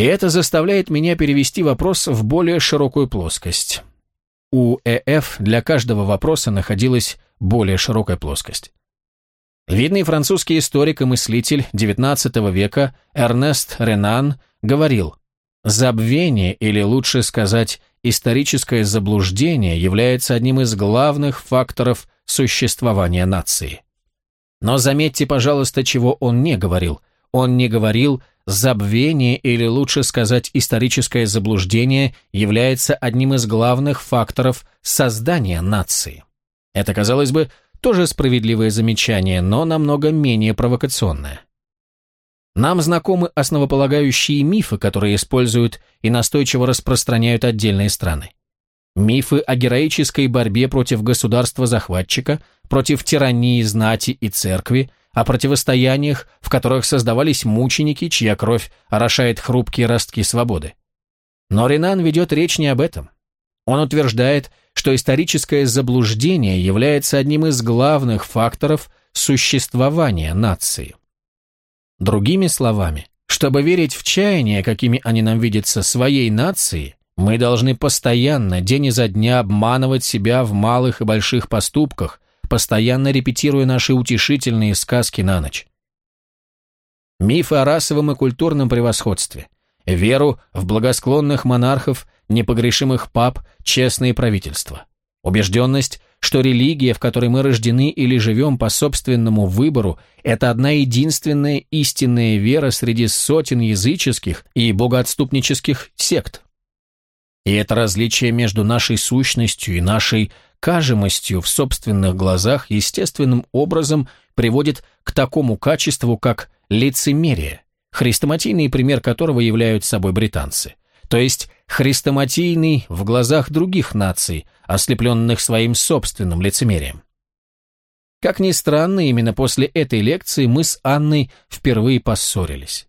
И это заставляет меня перевести вопрос в более широкую плоскость. У ЭФ для каждого вопроса находилась более широкая плоскость. Видный французский историк и мыслитель XIX века Эрнест Ренан говорил, «Забвение, или лучше сказать, историческое заблуждение является одним из главных факторов существования нации». Но заметьте, пожалуйста, чего он не говорил. Он не говорил Забвение, или лучше сказать историческое заблуждение, является одним из главных факторов создания нации. Это, казалось бы, тоже справедливое замечание, но намного менее провокационное. Нам знакомы основополагающие мифы, которые используют и настойчиво распространяют отдельные страны. Мифы о героической борьбе против государства-захватчика, против тирании знати и церкви, о противостояниях, в которых создавались мученики, чья кровь орошает хрупкие ростки свободы. Но Ренан ведет речь не об этом. Он утверждает, что историческое заблуждение является одним из главных факторов существования нации. Другими словами, чтобы верить в чаяния, какими они нам видятся, своей нации, мы должны постоянно, день изо дня, обманывать себя в малых и больших поступках, постоянно репетируя наши утешительные сказки на ночь. Мифы о расовом и культурном превосходстве, веру в благосклонных монархов, непогрешимых пап, честные правительства, убежденность, что религия, в которой мы рождены или живем по собственному выбору, это одна единственная истинная вера среди сотен языческих и богоотступнических сект. И это различие между нашей сущностью и нашей кажемостью в собственных глазах естественным образом приводит к такому качеству, как лицемерие, хрестоматийный пример которого являются собой британцы. То есть хрестоматийный в глазах других наций, ослепленных своим собственным лицемерием. Как ни странно, именно после этой лекции мы с Анной впервые поссорились.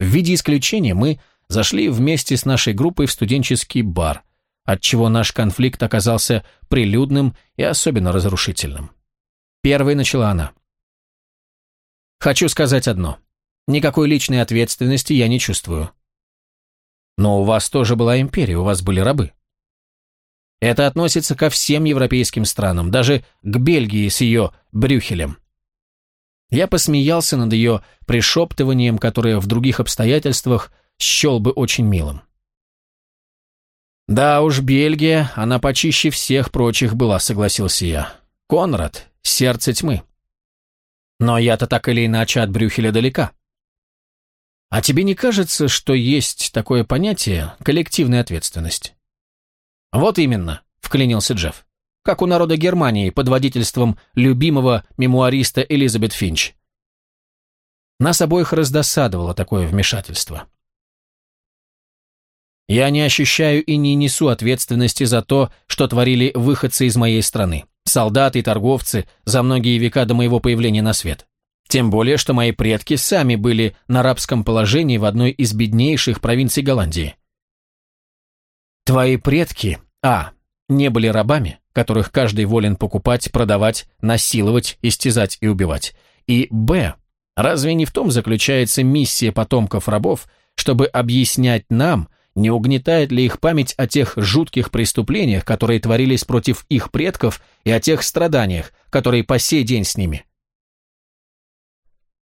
В виде исключения мы зашли вместе с нашей группой в студенческий бар – отчего наш конфликт оказался прилюдным и особенно разрушительным. Первой начала она. «Хочу сказать одно. Никакой личной ответственности я не чувствую. Но у вас тоже была империя, у вас были рабы. Это относится ко всем европейским странам, даже к Бельгии с ее Брюхелем. Я посмеялся над ее пришептыванием, которое в других обстоятельствах счел бы очень милым. «Да уж, Бельгия, она почище всех прочих была», — согласился я. «Конрад, сердце тьмы». Но я-то так или иначе от Брюхеля далека. А тебе не кажется, что есть такое понятие коллективная ответственность? Вот именно, вклинился Джефф. Как у народа Германии под водительством любимого мемуариста Элизабет Финч. Нас обоих раздосадовало такое вмешательство. Я не ощущаю и не несу ответственности за то, что творили выходцы из моей страны, солдаты и торговцы за многие века до моего появления на свет. Тем более, что мои предки сами были на рабском положении в одной из беднейших провинций Голландии. Твои предки, а, не были рабами, которых каждый волен покупать, продавать, насиловать, истязать и убивать, и, б, разве не в том заключается миссия потомков рабов, чтобы объяснять нам, не угнетает ли их память о тех жутких преступлениях, которые творились против их предков, и о тех страданиях, которые по сей день с ними.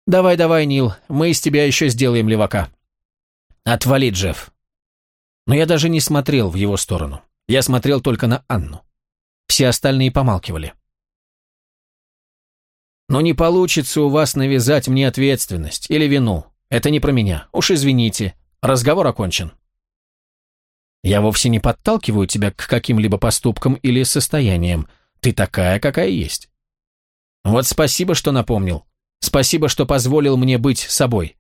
«Давай, давай, Нил, мы из тебя еще сделаем левака». «Отвали, Джефф». Но я даже не смотрел в его сторону. Я смотрел только на Анну. Все остальные помалкивали. «Но не получится у вас навязать мне ответственность или вину. Это не про меня. Уж извините. Разговор окончен». Я вовсе не подталкиваю тебя к каким-либо поступкам или состояниям. Ты такая, какая есть. Вот спасибо, что напомнил. Спасибо, что позволил мне быть собой.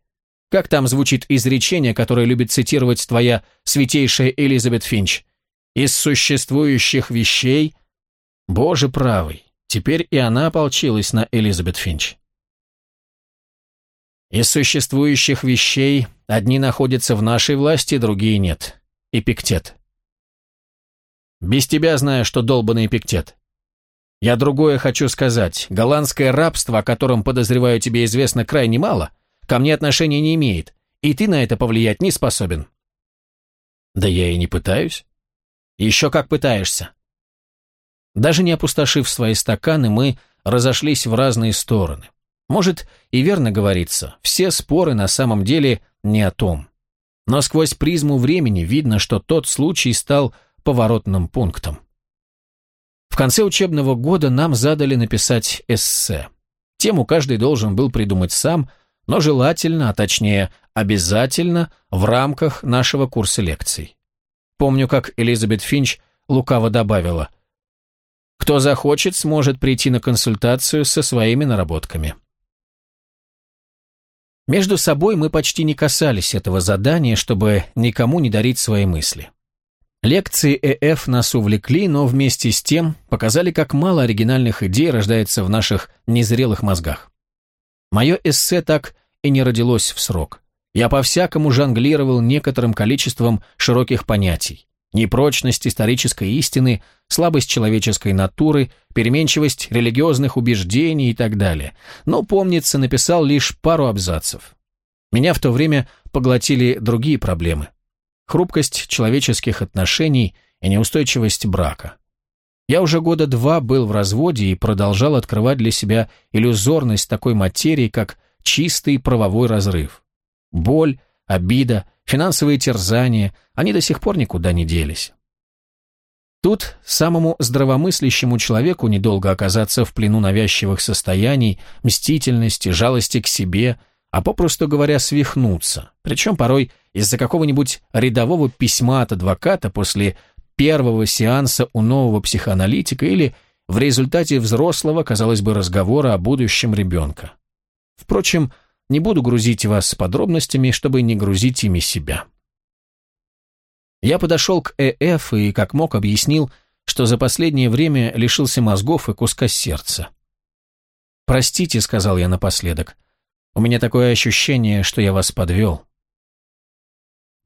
Как там звучит изречение, которое любит цитировать твоя святейшая Элизабет Финч? Из существующих вещей... Боже правый, теперь и она ополчилась на Элизабет Финч. Из существующих вещей одни находятся в нашей власти, другие нет. Эпиктет. Без тебя знаю, что долбанный эпиктет. Я другое хочу сказать. Голландское рабство, о котором, подозреваю, тебе известно крайне мало, ко мне отношения не имеет, и ты на это повлиять не способен. Да я и не пытаюсь. Еще как пытаешься. Даже не опустошив свои стаканы, мы разошлись в разные стороны. Может, и верно говорится, все споры на самом деле не о том. Но сквозь призму времени видно, что тот случай стал поворотным пунктом. В конце учебного года нам задали написать эссе. Тему каждый должен был придумать сам, но желательно, а точнее обязательно, в рамках нашего курса лекций. Помню, как Элизабет Финч лукаво добавила «Кто захочет, сможет прийти на консультацию со своими наработками». Между собой мы почти не касались этого задания, чтобы никому не дарить свои мысли. Лекции ЭФ нас увлекли, но вместе с тем показали, как мало оригинальных идей рождается в наших незрелых мозгах. Мое эссе так и не родилось в срок. Я по-всякому жонглировал некоторым количеством широких понятий. Непрочность исторической истины, слабость человеческой натуры, переменчивость религиозных убеждений и так далее. Но, помнится, написал лишь пару абзацев. Меня в то время поглотили другие проблемы. Хрупкость человеческих отношений и неустойчивость брака. Я уже года два был в разводе и продолжал открывать для себя иллюзорность такой материи, как чистый правовой разрыв. Боль, обида, финансовые терзания, они до сих пор никуда не делись. Тут самому здравомыслящему человеку недолго оказаться в плену навязчивых состояний, мстительности, жалости к себе, а попросту говоря, свихнуться, причем порой из-за какого-нибудь рядового письма от адвоката после первого сеанса у нового психоаналитика или в результате взрослого, казалось бы, разговора о будущем ребенка. Впрочем, не буду грузить вас подробностями, чтобы не грузить ими себя. Я подошел к ЭФ и, как мог, объяснил, что за последнее время лишился мозгов и куска сердца. «Простите», — сказал я напоследок, — «у меня такое ощущение, что я вас подвел».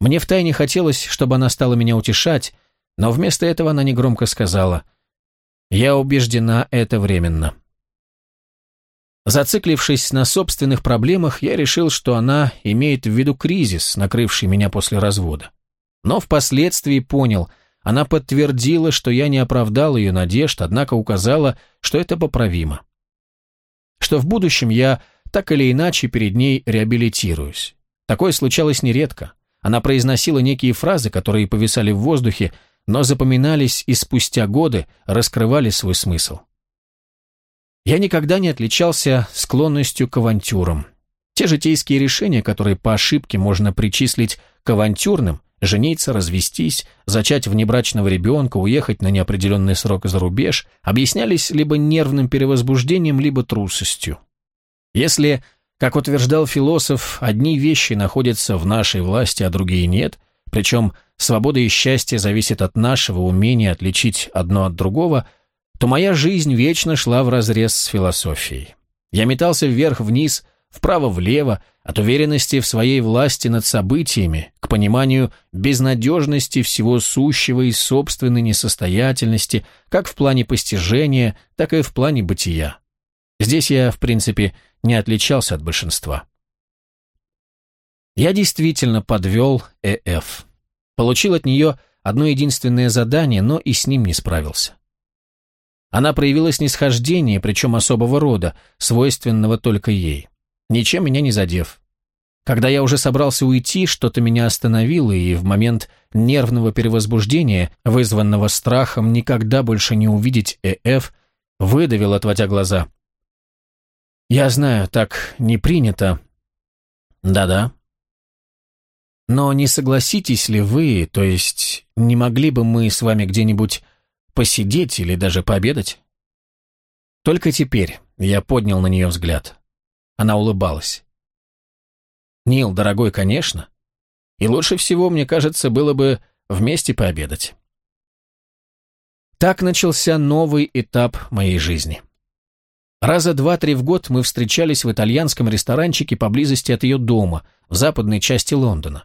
Мне втайне хотелось, чтобы она стала меня утешать, но вместо этого она негромко сказала, «Я убеждена, это временно». Зациклившись на собственных проблемах, я решил, что она имеет в виду кризис, накрывший меня после развода. Но впоследствии понял, она подтвердила, что я не оправдал ее надежд, однако указала, что это поправимо. Что в будущем я так или иначе перед ней реабилитируюсь. Такое случалось нередко. Она произносила некие фразы, которые повисали в воздухе, но запоминались и спустя годы раскрывали свой смысл. Я никогда не отличался склонностью к авантюрам. Те житейские решения, которые по ошибке можно причислить к авантюрным, жениться, развестись, зачать внебрачного ребенка, уехать на неопределенный срок за рубеж, объяснялись либо нервным перевозбуждением, либо трусостью. Если, как утверждал философ, одни вещи находятся в нашей власти, а другие нет, причем свобода и счастье зависят от нашего умения отличить одно от другого – то моя жизнь вечно шла вразрез с философией. Я метался вверх-вниз, вправо-влево, от уверенности в своей власти над событиями, к пониманию безнадежности всего сущего и собственной несостоятельности, как в плане постижения, так и в плане бытия. Здесь я, в принципе, не отличался от большинства. Я действительно подвел ЭФ. Получил от нее одно единственное задание, но и с ним не справился. Она проявила снисхождение, причем особого рода, свойственного только ей, ничем меня не задев. Когда я уже собрался уйти, что-то меня остановило, и в момент нервного перевозбуждения, вызванного страхом никогда больше не увидеть ЭФ, выдавил, отводя глаза. «Я знаю, так не принято». «Да-да». «Но не согласитесь ли вы, то есть не могли бы мы с вами где-нибудь Посидеть или даже пообедать? Только теперь я поднял на нее взгляд. Она улыбалась. «Нил, дорогой, конечно. И лучше всего, мне кажется, было бы вместе пообедать». Так начался новый этап моей жизни. Раза два-три в год мы встречались в итальянском ресторанчике поблизости от ее дома, в западной части Лондона.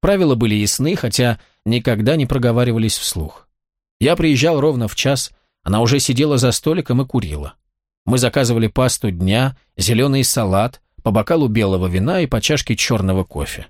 Правила были ясны, хотя никогда не проговаривались вслух. Я приезжал ровно в час, она уже сидела за столиком и курила. Мы заказывали пасту дня, зеленый салат, по бокалу белого вина и по чашке черного кофе.